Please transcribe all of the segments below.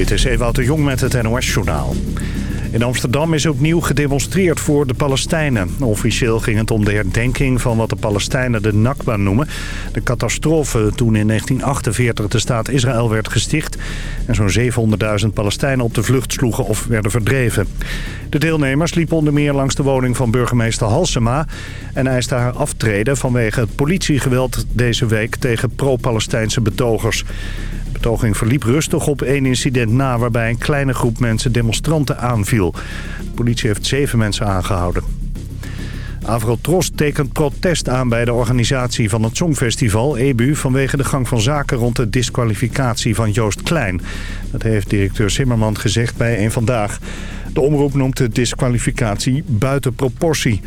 Dit is Ewout de Jong met het NOS-journaal. In Amsterdam is opnieuw gedemonstreerd voor de Palestijnen. Officieel ging het om de herdenking van wat de Palestijnen de Nakba noemen. De catastrofe toen in 1948 de staat Israël werd gesticht... en zo'n 700.000 Palestijnen op de vlucht sloegen of werden verdreven. De deelnemers liepen onder meer langs de woning van burgemeester Halsema... en eisten haar aftreden vanwege het politiegeweld deze week tegen pro-Palestijnse betogers betoging verliep rustig op één incident na... waarbij een kleine groep mensen demonstranten aanviel. De politie heeft zeven mensen aangehouden. Avrotros tekent protest aan bij de organisatie van het Songfestival, EBU... vanwege de gang van zaken rond de disqualificatie van Joost Klein. Dat heeft directeur Zimmerman gezegd bij een Vandaag. De omroep noemt de disqualificatie buiten proportie.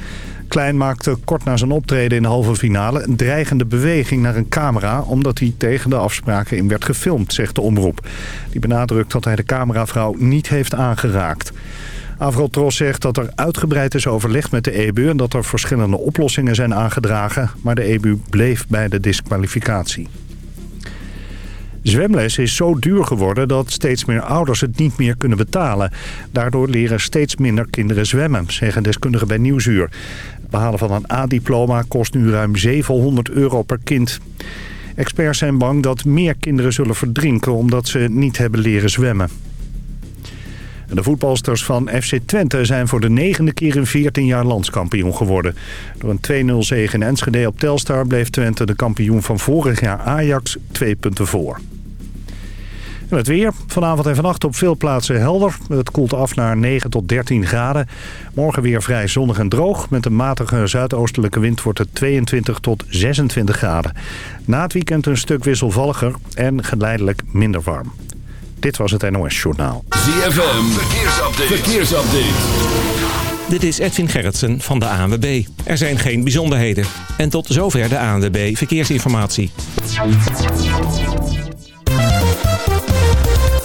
Klein maakte kort na zijn optreden in de halve finale een dreigende beweging naar een camera... omdat hij tegen de afspraken in werd gefilmd, zegt de omroep. Die benadrukt dat hij de cameravrouw niet heeft aangeraakt. Avrotros zegt dat er uitgebreid is overlegd met de EBU... en dat er verschillende oplossingen zijn aangedragen... maar de EBU bleef bij de disqualificatie. Zwemles is zo duur geworden dat steeds meer ouders het niet meer kunnen betalen. Daardoor leren steeds minder kinderen zwemmen, zeggen deskundigen bij Nieuwsuur. Behalen van een A-diploma kost nu ruim 700 euro per kind. Experts zijn bang dat meer kinderen zullen verdrinken omdat ze niet hebben leren zwemmen. De voetbalsters van FC Twente zijn voor de negende keer in 14 jaar landskampioen geworden. Door een 2-0 zege in Enschede op Telstar bleef Twente de kampioen van vorig jaar Ajax twee punten voor. Het weer. Vanavond en vannacht op veel plaatsen helder. Het koelt af naar 9 tot 13 graden. Morgen weer vrij zonnig en droog. Met een matige zuidoostelijke wind wordt het 22 tot 26 graden. Na het weekend een stuk wisselvalliger en geleidelijk minder warm. Dit was het NOS Journaal. ZFM. Verkeersupdate. Verkeersupdate. Dit is Edwin Gerritsen van de ANWB. Er zijn geen bijzonderheden. En tot zover de ANWB Verkeersinformatie.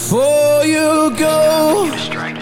before you go.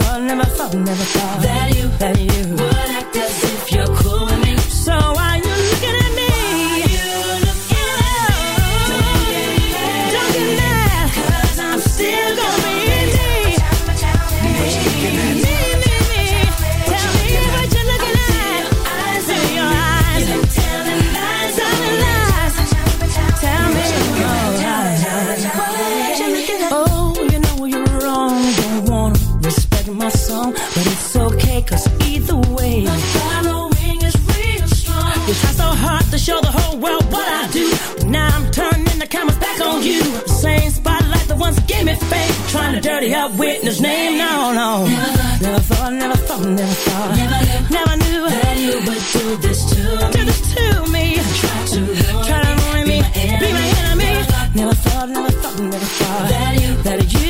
thought, never thought, never thought that dirty up witness name. No, no. Never thought, never thought, never thought. Never knew never knew that you would do this to me. Do this to me. Try to ruin me. Be my enemy. Never thought, never thought, never thought. That you. That you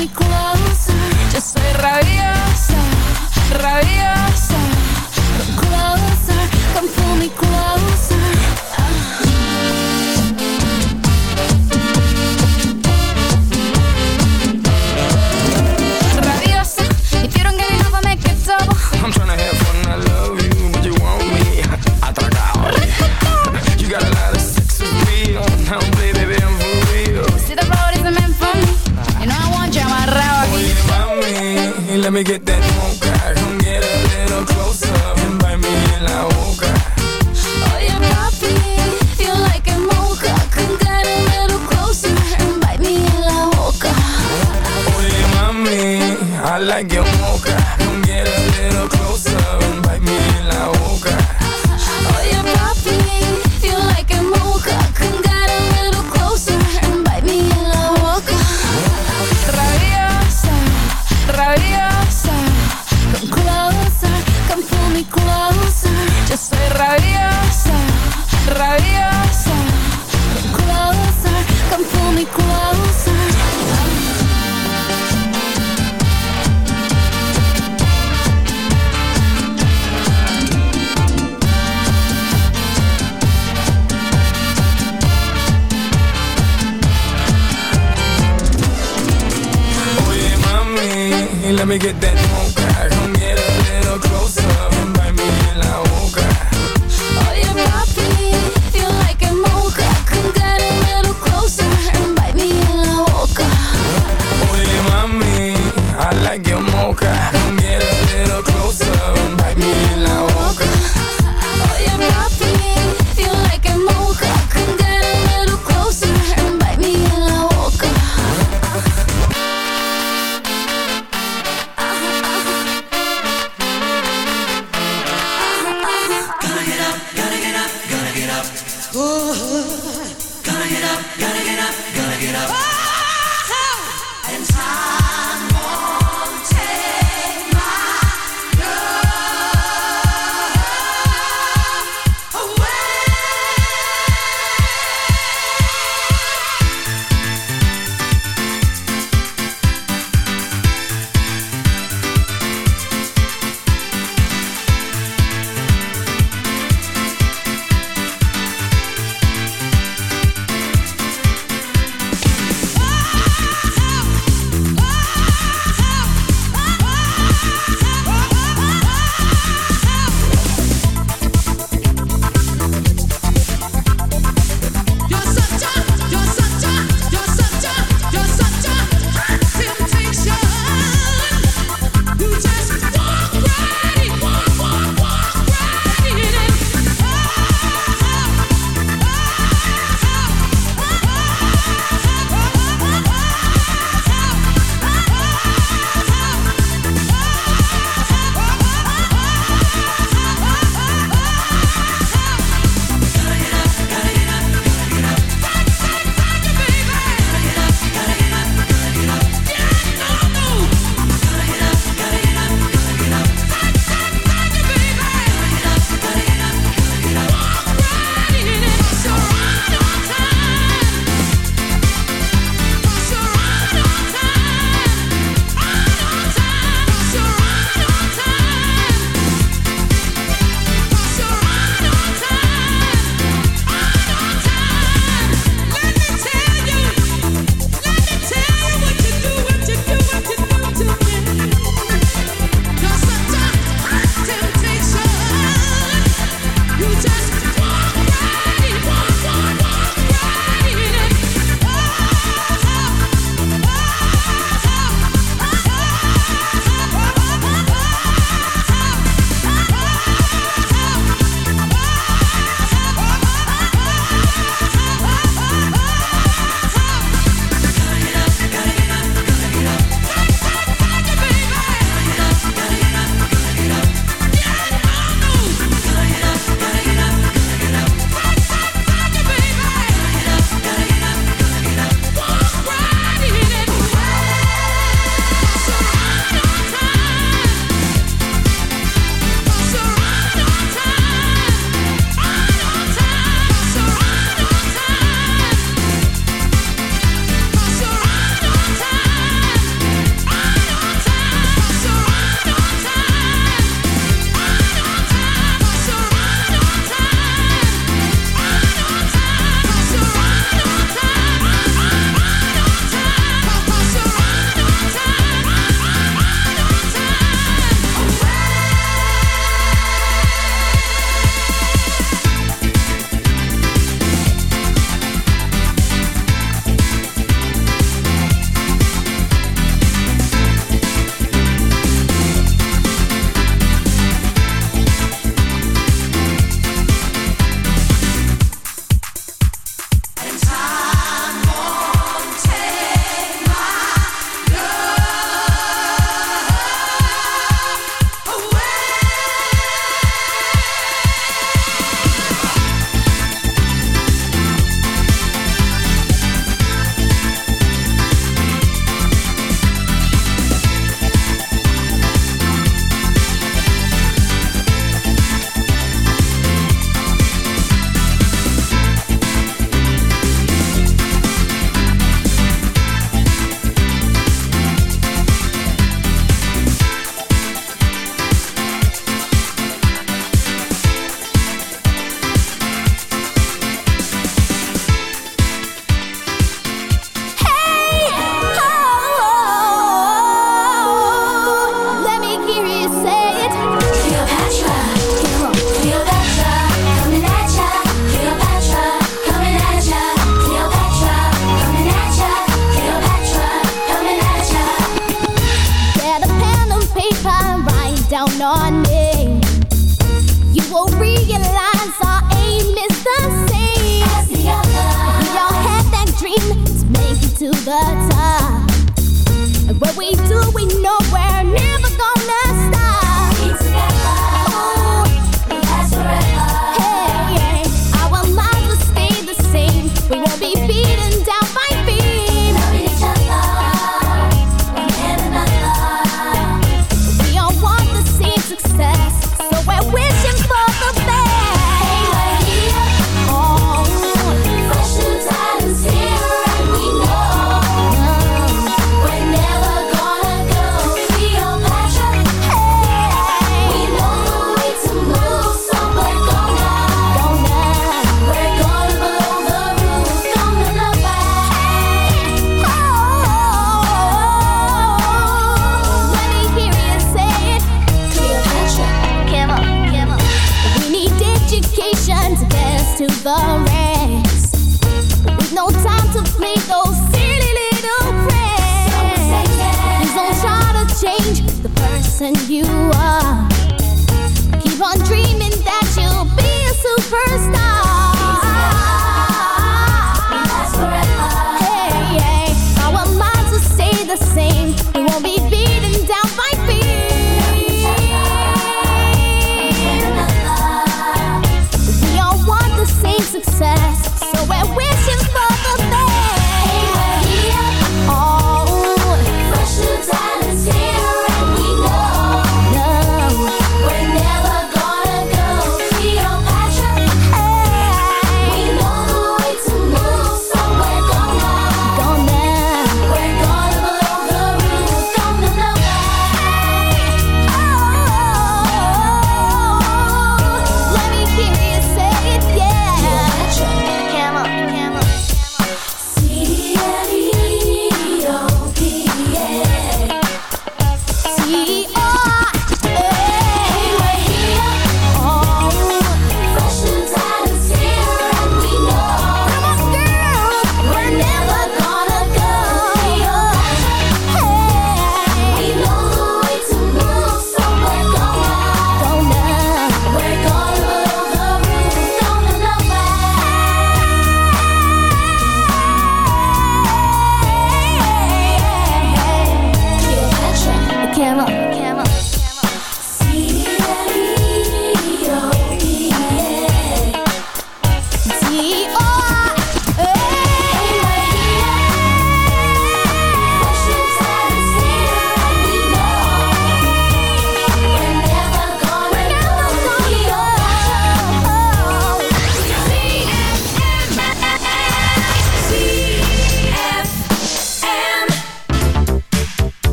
We close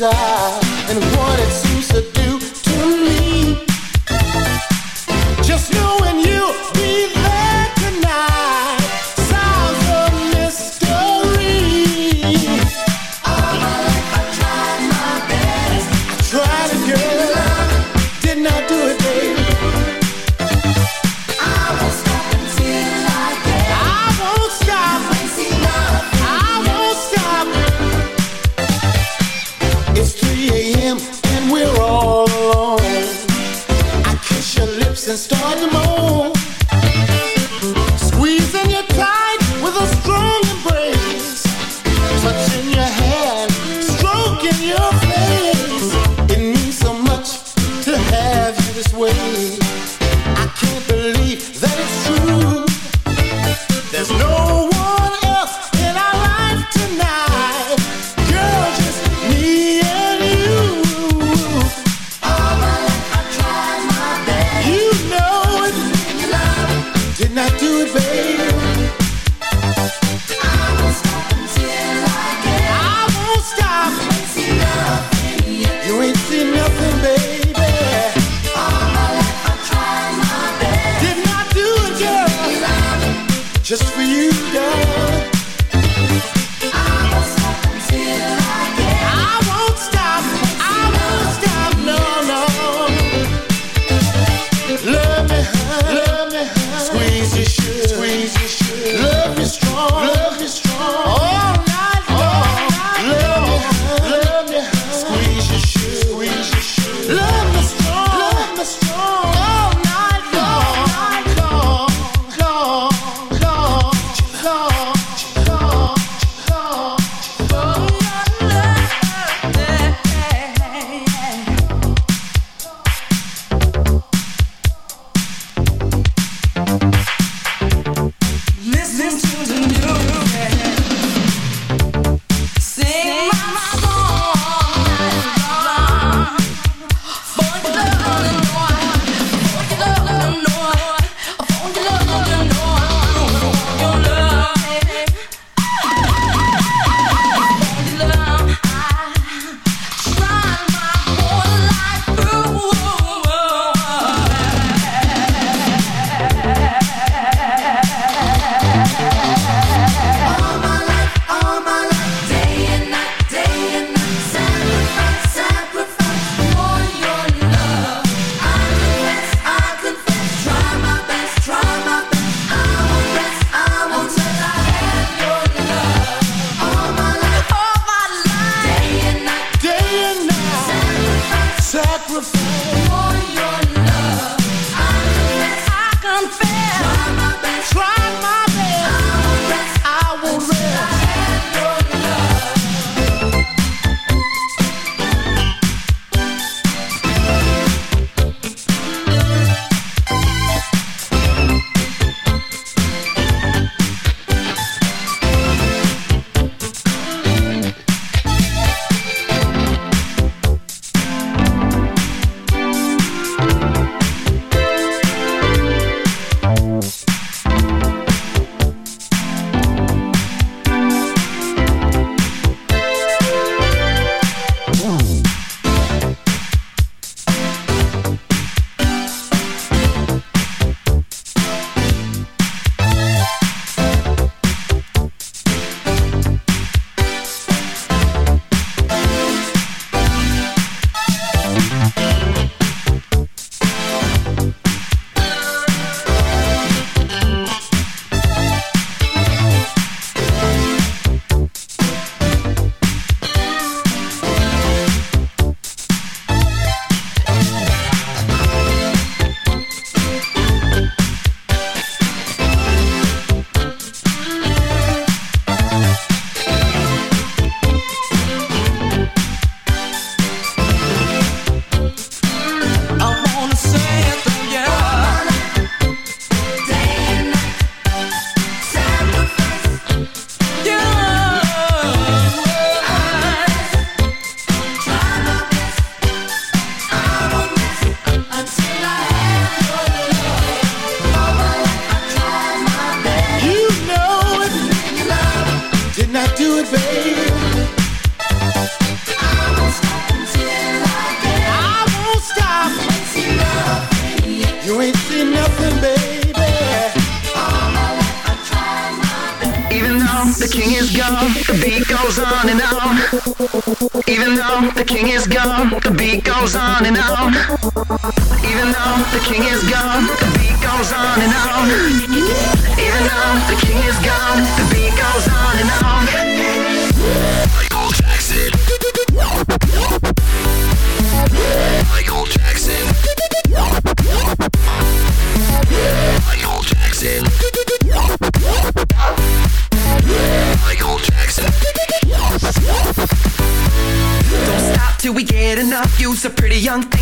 inside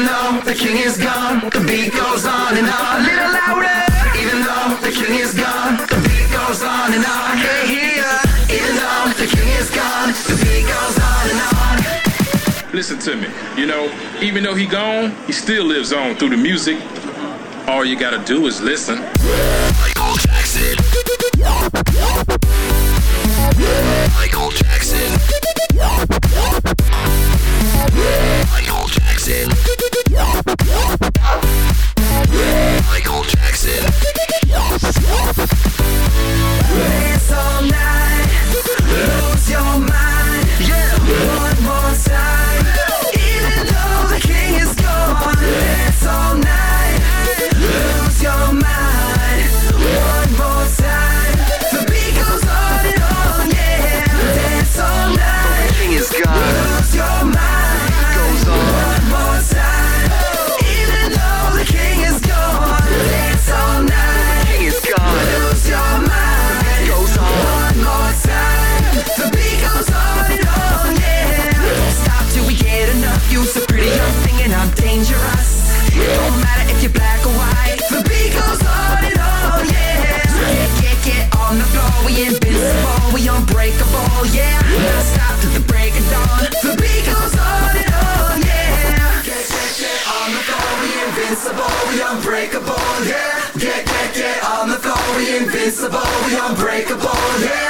Even though the king is gone, the beat goes on and on. A little louder. Even though the king is gone, the beat goes on and on. I can't hear ya. Even though the king is gone, the beat goes on and on. Listen to me. You know, even though he gone, he still lives on through the music. All you gotta do is listen. Michael Jackson. Michael Jackson. Michael Jackson. Jackson. Invincible, we unbreakable, yeah.